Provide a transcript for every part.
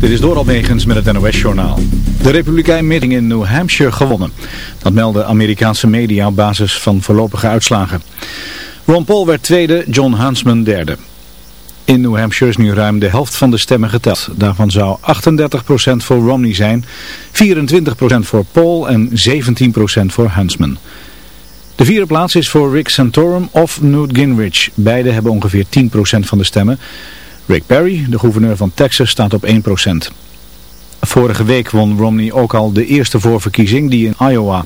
Dit is Doral Megens met het NOS-journaal. De Republikein meeting in New Hampshire gewonnen. Dat melden Amerikaanse media op basis van voorlopige uitslagen. Ron Paul werd tweede, John Huntsman derde. In New Hampshire is nu ruim de helft van de stemmen geteld. Daarvan zou 38% voor Romney zijn, 24% voor Paul en 17% voor Huntsman. De vierde plaats is voor Rick Santorum of Newt Gingrich. Beide hebben ongeveer 10% van de stemmen. Rick Perry, de gouverneur van Texas, staat op 1%. Vorige week won Romney ook al de eerste voorverkiezing, die in Iowa.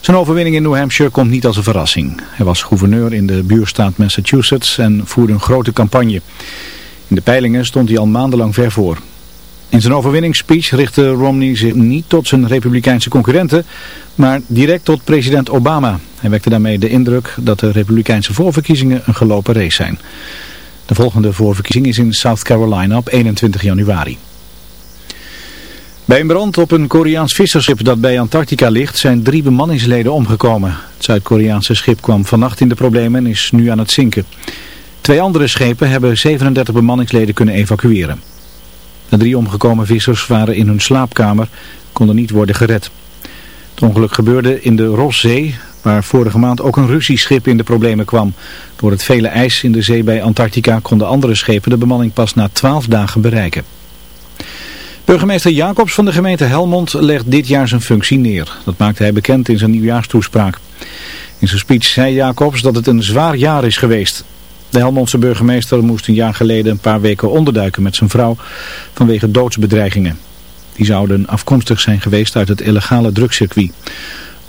Zijn overwinning in New Hampshire komt niet als een verrassing. Hij was gouverneur in de buurstaat Massachusetts en voerde een grote campagne. In de peilingen stond hij al maandenlang ver voor. In zijn overwinningsspeech richtte Romney zich niet tot zijn republikeinse concurrenten, maar direct tot president Obama. Hij wekte daarmee de indruk dat de republikeinse voorverkiezingen een gelopen race zijn. De volgende voorverkiezing is in South Carolina op 21 januari. Bij een brand op een Koreaans visserschip dat bij Antarctica ligt zijn drie bemanningsleden omgekomen. Het Zuid-Koreaanse schip kwam vannacht in de problemen en is nu aan het zinken. Twee andere schepen hebben 37 bemanningsleden kunnen evacueren. De drie omgekomen vissers waren in hun slaapkamer, konden niet worden gered. Het ongeluk gebeurde in de Rosszee, waar vorige maand ook een Russisch schip in de problemen kwam. Door het vele ijs in de zee bij Antarctica konden andere schepen de bemanning pas na 12 dagen bereiken. Burgemeester Jacobs van de gemeente Helmond legt dit jaar zijn functie neer. Dat maakte hij bekend in zijn nieuwjaarstoespraak. In zijn speech zei Jacobs dat het een zwaar jaar is geweest. De Helmondse burgemeester moest een jaar geleden een paar weken onderduiken met zijn vrouw vanwege doodsbedreigingen. Die zouden afkomstig zijn geweest uit het illegale drugscircuit.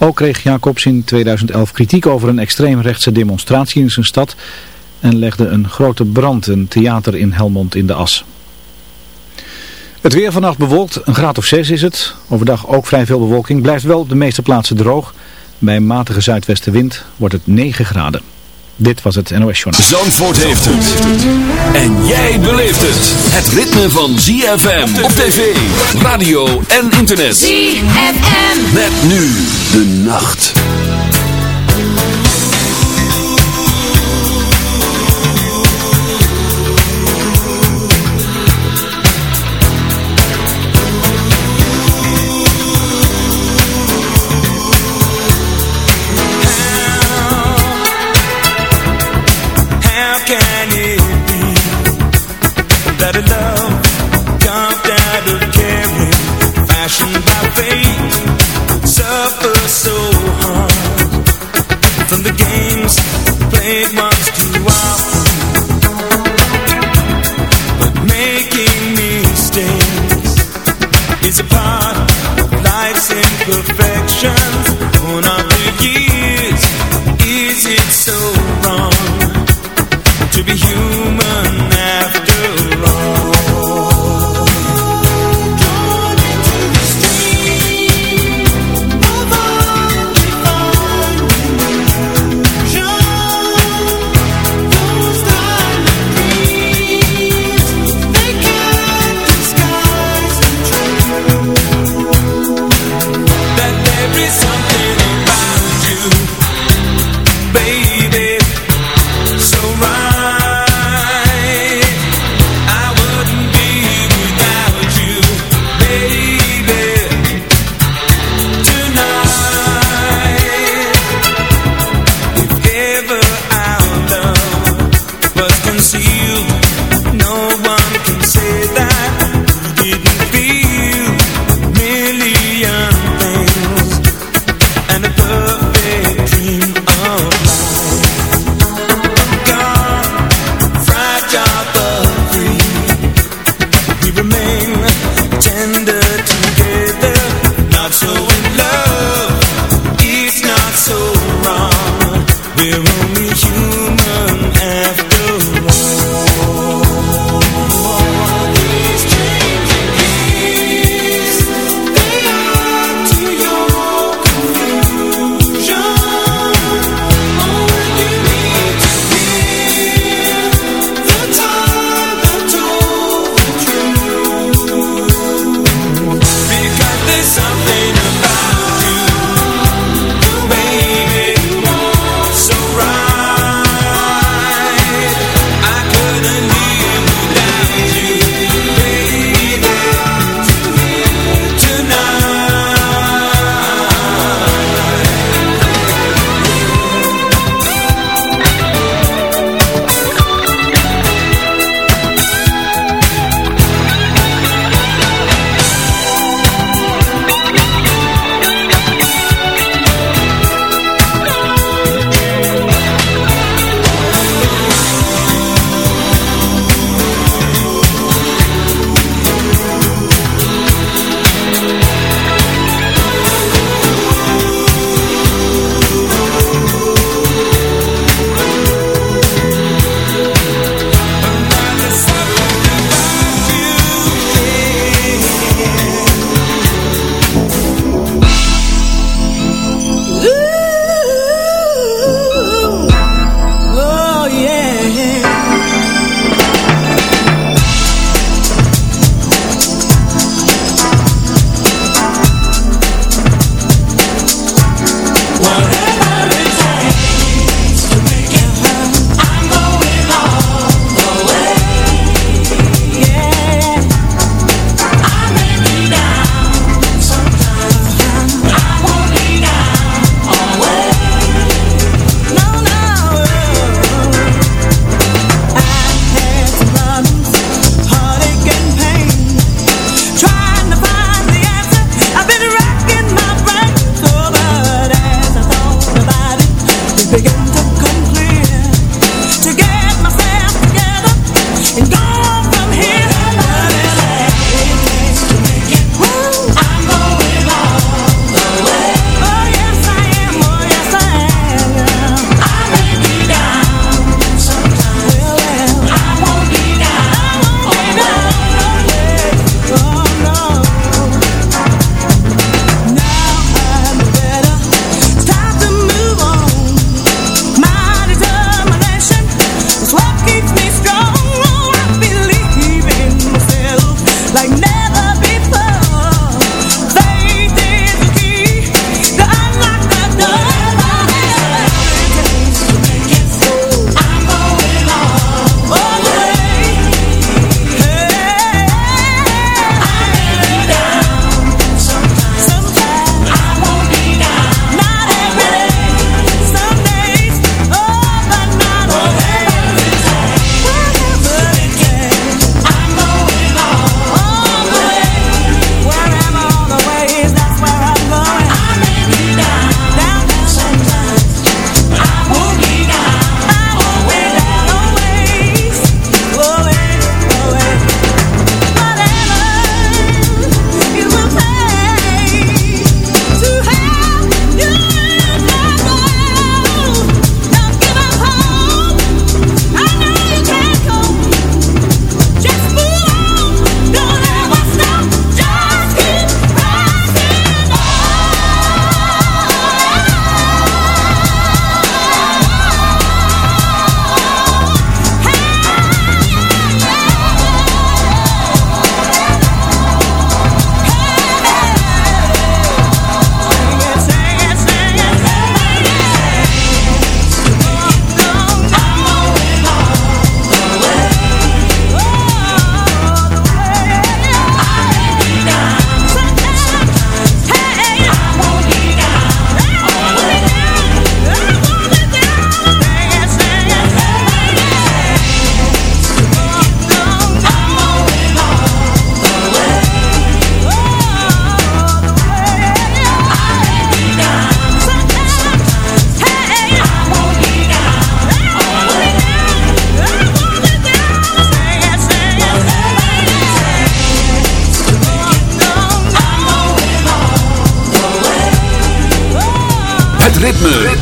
Ook kreeg Jacobs in 2011 kritiek over een extreemrechtse demonstratie in zijn stad en legde een grote brand, een theater in Helmond in de as. Het weer vannacht bewolkt, een graad of 6 is het. Overdag ook vrij veel bewolking, blijft wel op de meeste plaatsen droog. Bij een matige zuidwestenwind wordt het 9 graden. Dit was het NOS Journal. Zandvoort heeft het. En jij beleeft het. Het ritme van ZFM op tv, radio en internet. ZFM. Met nu de nacht. How can it be a love dumped out of caring, fashioned by fate, suffer so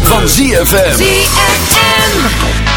van ZFM. ZFM.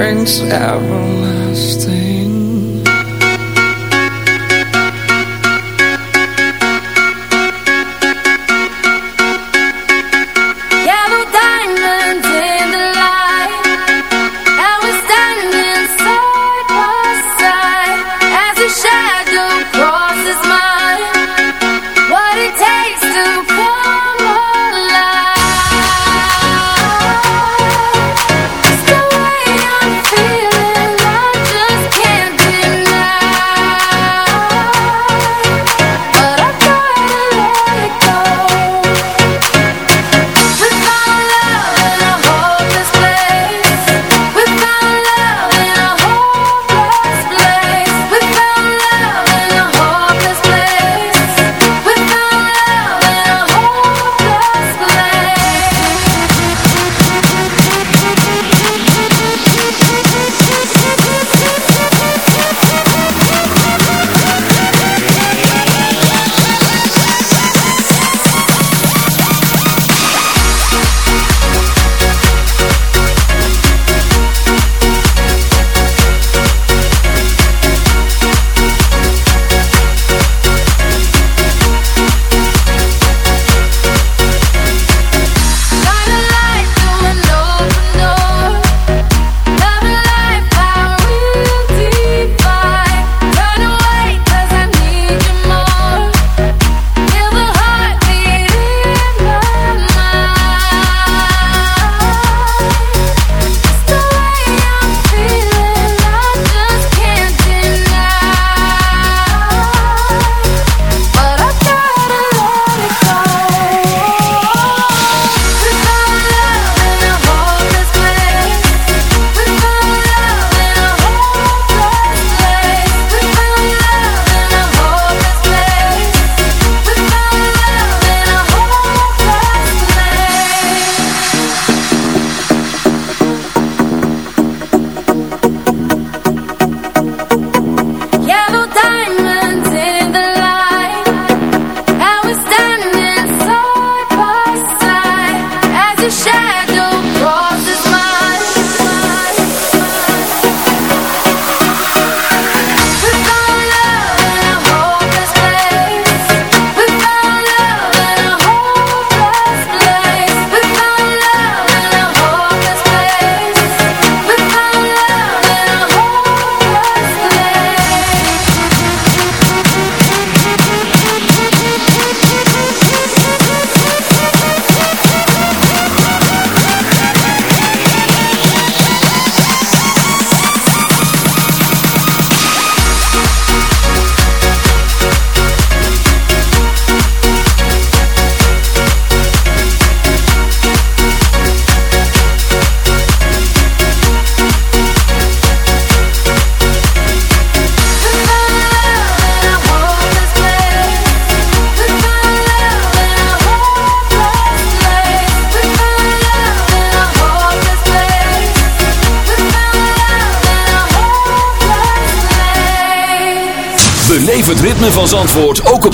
brings everlasting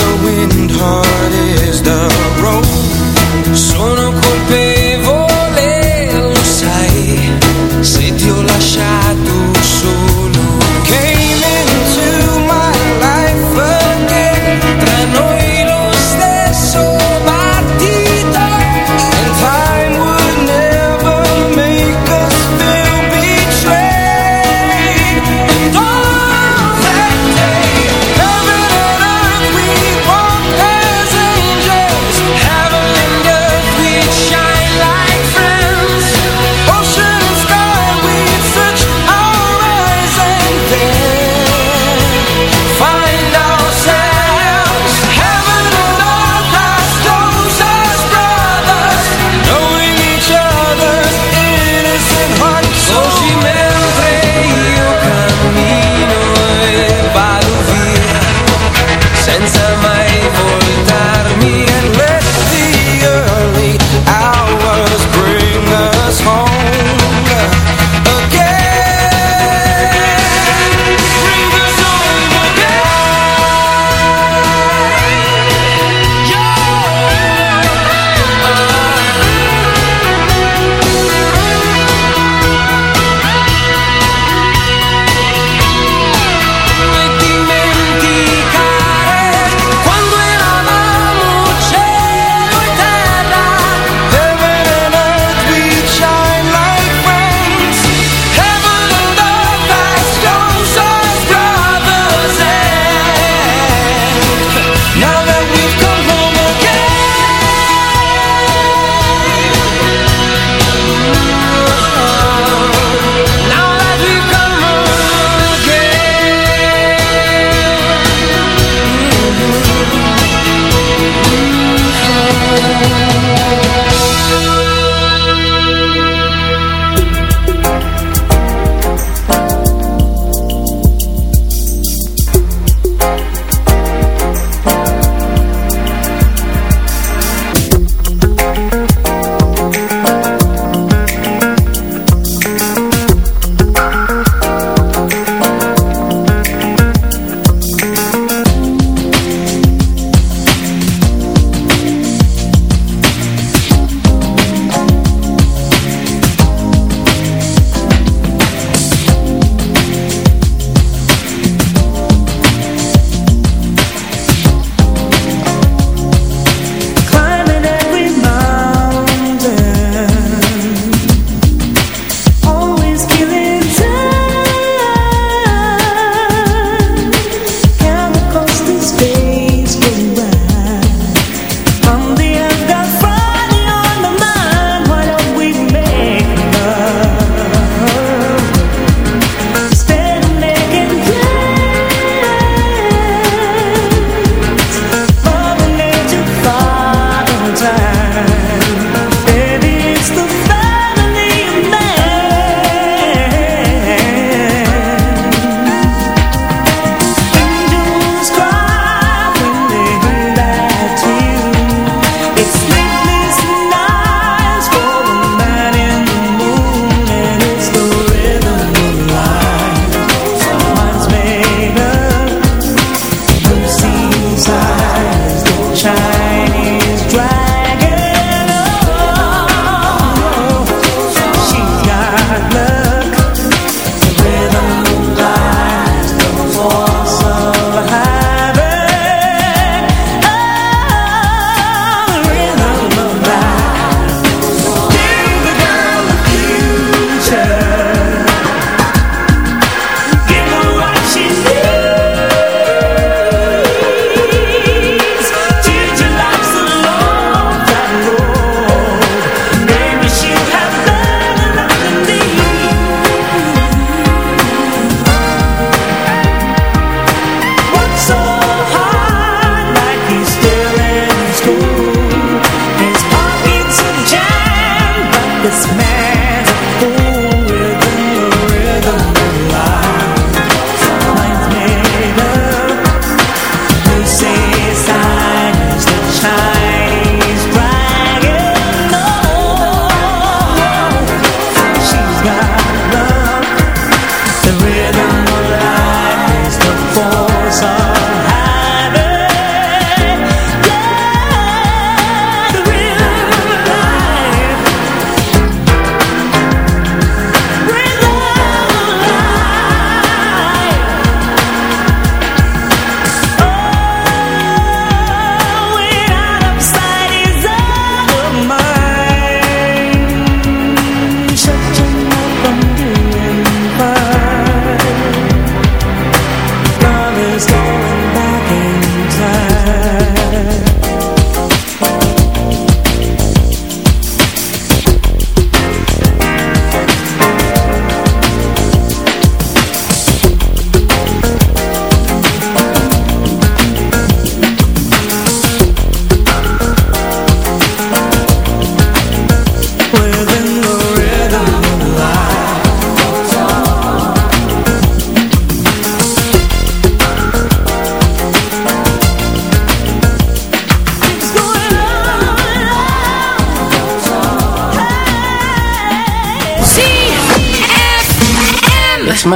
the wind hard is the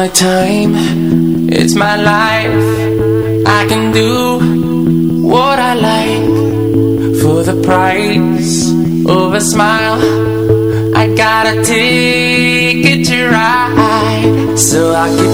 my time, it's my life. I can do what I like for the price of a smile. I got a ticket to ride, so I keep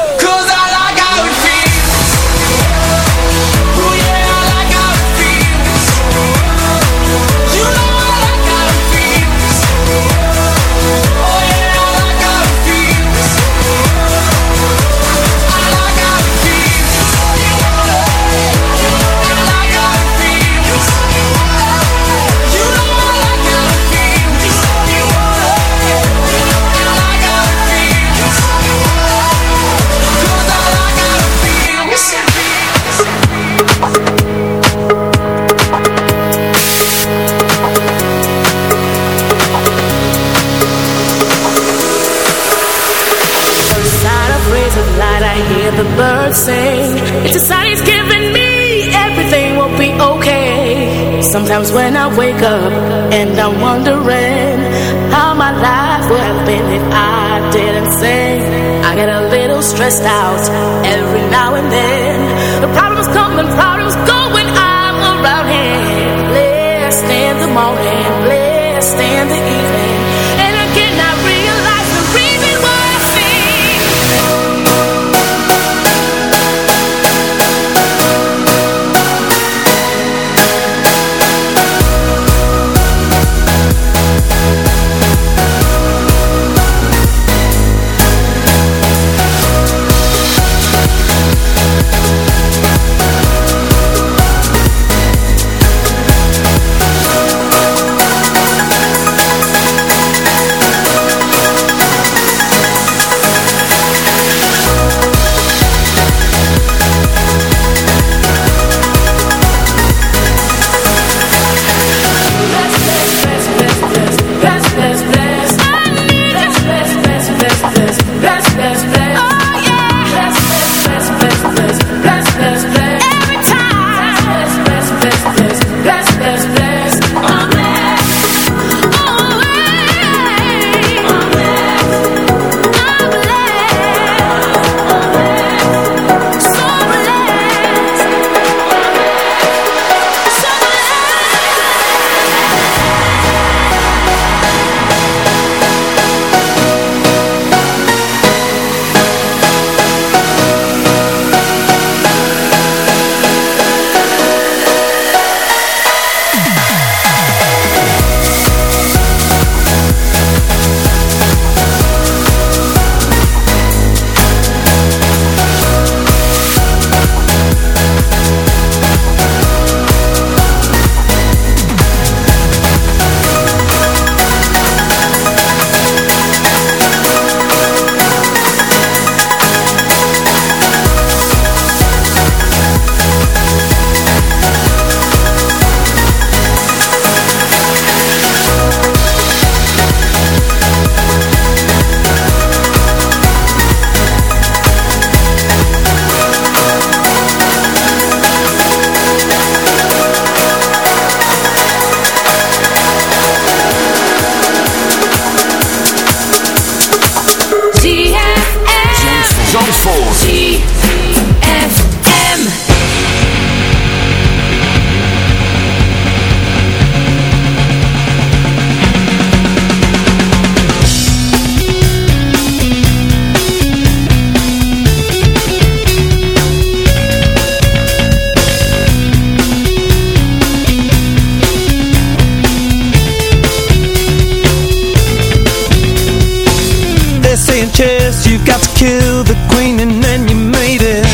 playing chess You've got to kill the queen and then you made it.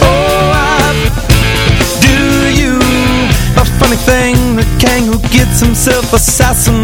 Oh, I do you A funny thing, the king who gets himself assassinated.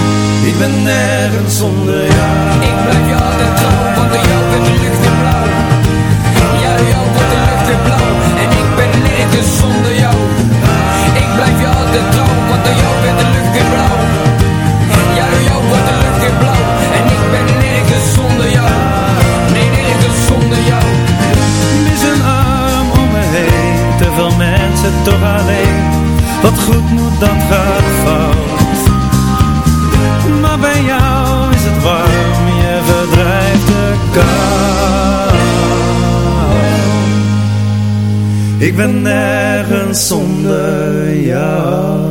Ik ben nergens zonder jou. Ik blijf je altijd trouw Want door jou wordt de lucht weer blauw. Ja, door jou wordt de lucht weer blauw. En ik ben nergens zonder jou. Ik blijf je altijd ben nergens zonder jou